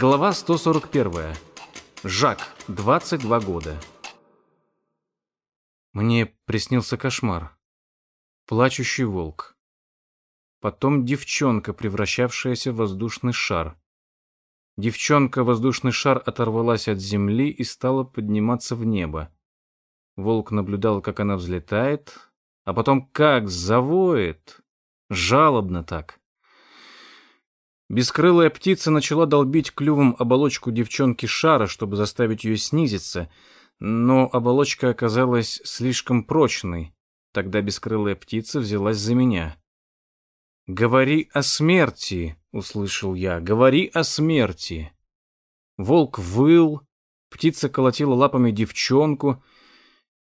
Глава 141. Жак, 22 года. Мне приснился кошмар. Плачущий волк. Потом девчонка, превращавшаяся в воздушный шар. Девчонка-воздушный шар оторвалась от земли и стала подниматься в небо. Волк наблюдал, как она взлетает, а потом как завоет. Жалобно так. Бескрылая птица начала долбить клювом оболочку девчонки шара, чтобы заставить ее снизиться, но оболочка оказалась слишком прочной. Тогда бескрылая птица взялась за меня. «Говори о смерти», — услышал я, — «говори о смерти». Волк выл, птица колотила лапами девчонку.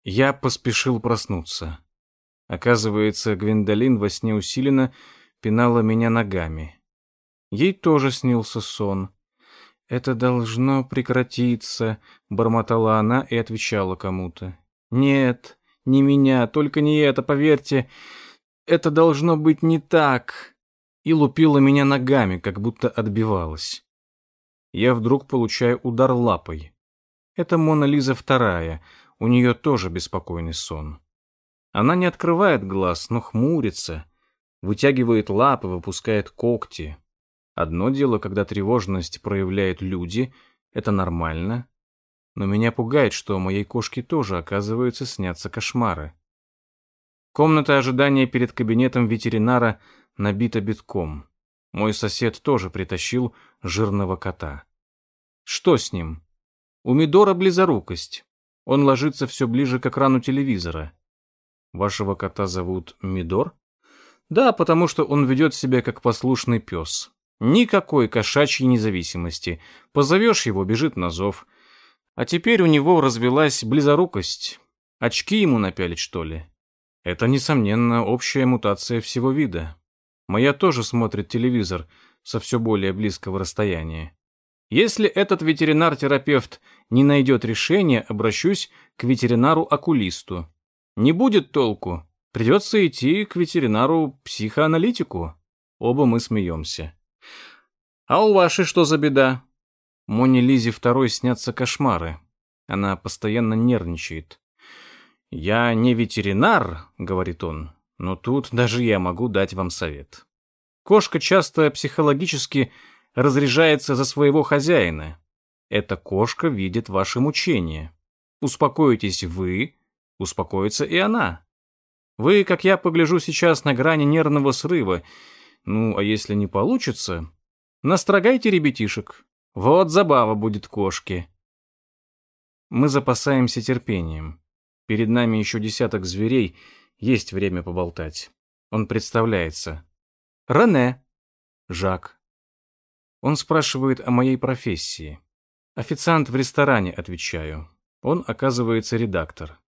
Я поспешил проснуться. Оказывается, Гвиндолин во сне усиленно пинала меня ногами. Ей тоже снился сон. «Это должно прекратиться», — бормотала она и отвечала кому-то. «Нет, не меня, только не это, поверьте это должно быть не так!» и лупила меня ногами, как будто отбивалась. Я вдруг получаю удар лапой. Это Мона Лиза вторая, у нее тоже беспокойный сон. Она не открывает глаз, но хмурится, вытягивает лапы, выпускает когти. Одно дело, когда тревожность проявляют люди, это нормально, но меня пугает, что у моей кошки тоже, оказывается, снятся кошмары. Комната ожидания перед кабинетом ветеринара набита битком. Мой сосед тоже притащил жирного кота. Что с ним? У Мидора близорукость. Он ложится все ближе к экрану телевизора. Вашего кота зовут Мидор? Да, потому что он ведет себя как послушный пес. Никакой кошачьей независимости. Позовешь его, бежит на зов. А теперь у него развелась близорукость. Очки ему напялить, что ли? Это, несомненно, общая мутация всего вида. Моя тоже смотрит телевизор со все более близкого расстояния. Если этот ветеринар-терапевт не найдет решения, обращусь к ветеринару-окулисту. Не будет толку, придется идти к ветеринару-психоаналитику. Оба мы смеемся. А у вашей что за беда? Моне Лизе второй снятся кошмары. Она постоянно нервничает. «Я не ветеринар», — говорит он, — «но тут даже я могу дать вам совет. Кошка часто психологически разряжается за своего хозяина. Эта кошка видит ваши мучения. Успокоитесь вы, успокоится и она. Вы, как я погляжу сейчас, на грани нервного срыва. Ну, а если не получится, настрогайте ребятишек. Вот забава будет кошке». Мы запасаемся терпением. Перед нами еще десяток зверей, есть время поболтать. Он представляется. Рене. Жак. Он спрашивает о моей профессии. Официант в ресторане, отвечаю. Он, оказывается, редактор.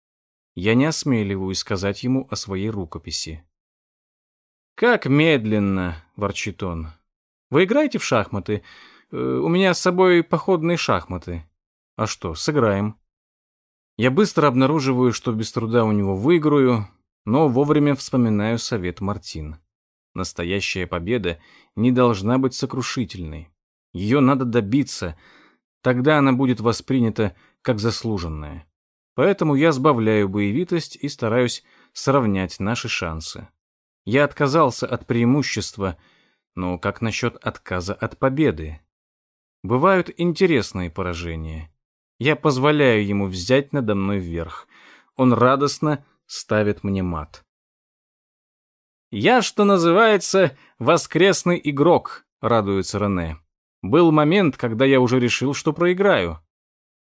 Я не осмеливаюсь сказать ему о своей рукописи. «Как медленно!» — ворчит он. «Вы играете в шахматы? Э, у меня с собой походные шахматы. А что, сыграем?» Я быстро обнаруживаю, что без труда у него выиграю, но вовремя вспоминаю совет Мартин. Настоящая победа не должна быть сокрушительной. Ее надо добиться, тогда она будет воспринята как заслуженная. Поэтому я сбавляю боевитость и стараюсь сравнять наши шансы. Я отказался от преимущества, но как насчет отказа от победы? Бывают интересные поражения. Я позволяю ему взять надо мной вверх. Он радостно ставит мне мат. «Я, что называется, воскресный игрок», — радуется Рене. «Был момент, когда я уже решил, что проиграю».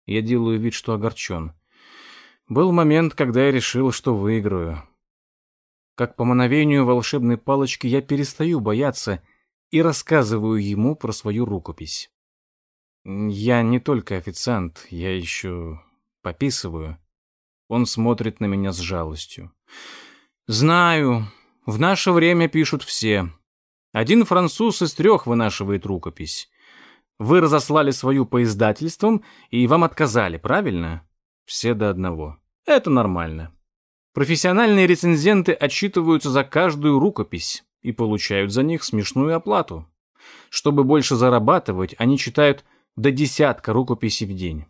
Я делаю вид, что огорчен. Был момент, когда я решил, что выиграю. Как по мановению волшебной палочки я перестаю бояться и рассказываю ему про свою рукопись. Я не только официант, я еще пописываю. Он смотрит на меня с жалостью. Знаю, в наше время пишут все. Один француз из трех вынашивает рукопись. Вы разослали свою по издательствам, и вам отказали, правильно? Все до одного. Это нормально. Профессиональные рецензенты отчитываются за каждую рукопись и получают за них смешную оплату. Чтобы больше зарабатывать, они читают до десятка рукописей в день.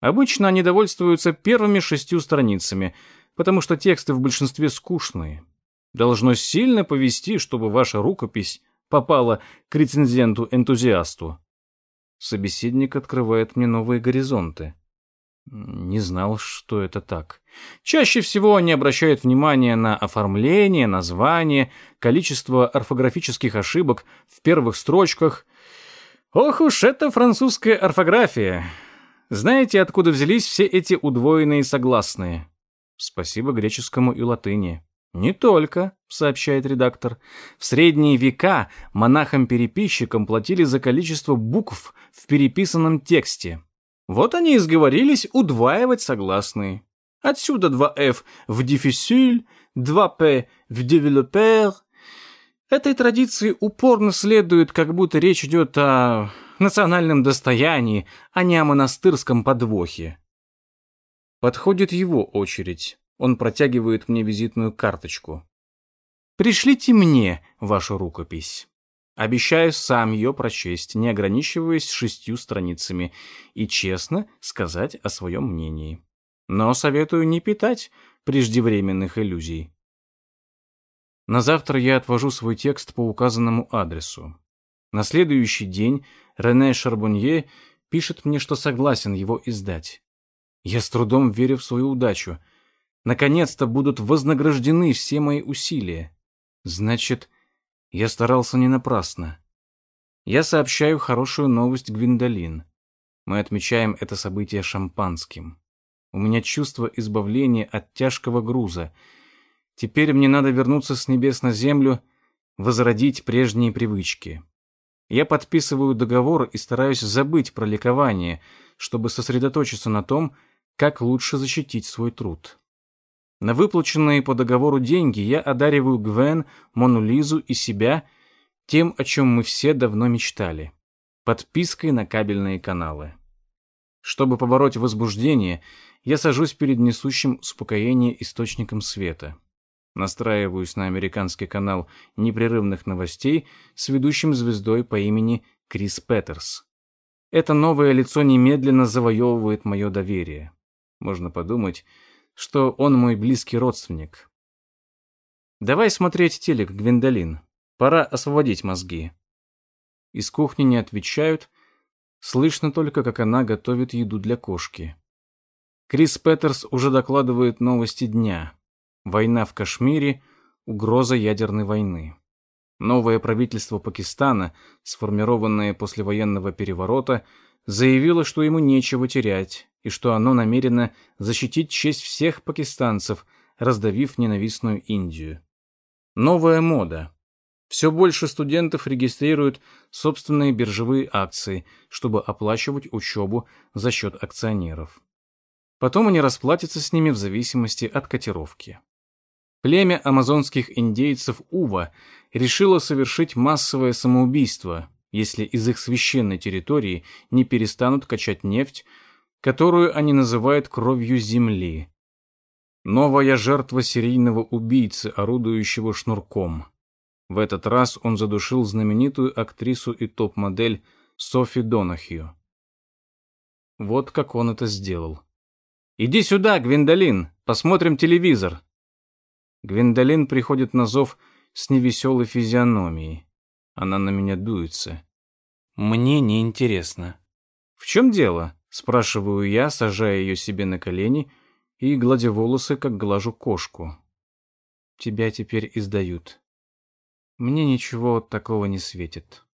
Обычно они довольствуются первыми шестью страницами, потому что тексты в большинстве скучные. Должно сильно повести, чтобы ваша рукопись попала к рецензенту-энтузиасту. Собеседник открывает мне новые горизонты. Не знал, что это так. Чаще всего они обращают внимание на оформление, название, количество орфографических ошибок в первых строчках. Ох уж это французская орфография. Знаете, откуда взялись все эти удвоенные согласные? Спасибо греческому и латыни. Не только, сообщает редактор. В средние века монахам-переписчикам платили за количество букв в переписанном тексте. Вот они и сговорились удваивать согласные. Отсюда два «ф» в «difficile», два «п» в «développeur». Этой традиции упорно следует, как будто речь идет о национальном достоянии, а не о монастырском подвохе. Подходит его очередь. Он протягивает мне визитную карточку. «Пришлите мне вашу рукопись». Обещаю сам ее прочесть, не ограничиваясь шестью страницами, и честно сказать о своем мнении. Но советую не питать преждевременных иллюзий. На завтра я отвожу свой текст по указанному адресу. На следующий день Рене Шарбонье пишет мне, что согласен его издать. Я с трудом верю в свою удачу. Наконец-то будут вознаграждены все мои усилия. Значит, я старался не напрасно. Я сообщаю хорошую новость Гвиндолин. Мы отмечаем это событие шампанским. У меня чувство избавления от тяжкого груза. Теперь мне надо вернуться с небес на землю, возродить прежние привычки. Я подписываю договор и стараюсь забыть про ликование, чтобы сосредоточиться на том, как лучше защитить свой труд. На выплаченные по договору деньги я одариваю Гвен, Мону Лизу и себя тем, о чем мы все давно мечтали – подпиской на кабельные каналы. Чтобы побороть возбуждение, я сажусь перед несущим успокоение источником света. Настраиваюсь на американский канал непрерывных новостей с ведущим звездой по имени Крис Петерс. Это новое лицо немедленно завоевывает мое доверие. Можно подумать, что он мой близкий родственник. Давай смотреть телек, Гвиндолин. Пора освободить мозги. Из кухни не отвечают. Слышно только, как она готовит еду для кошки. Крис Петерс уже докладывает новости дня. Война в Кашмире, угроза ядерной войны. Новое правительство Пакистана, сформированное после военного переворота, заявило, что ему нечего терять, и что оно намерено защитить честь всех пакистанцев, раздавив ненавистную Индию. Новая мода. Все больше студентов регистрируют собственные биржевые акции, чтобы оплачивать учебу за счет акционеров. Потом они расплатятся с ними в зависимости от котировки. Племя амазонских индейцев Ува решило совершить массовое самоубийство, если из их священной территории не перестанут качать нефть, которую они называют кровью земли. Новая жертва серийного убийцы, орудующего шнурком. В этот раз он задушил знаменитую актрису и топ-модель Софи Донахью. Вот как он это сделал. «Иди сюда, Гвиндолин, посмотрим телевизор». Гвиндолин приходит на зов с невеселой физиономией. Она на меня дуется. Мне неинтересно. В чем дело? Спрашиваю я, сажая ее себе на колени и гладя волосы, как глажу кошку. Тебя теперь издают. Мне ничего такого не светит.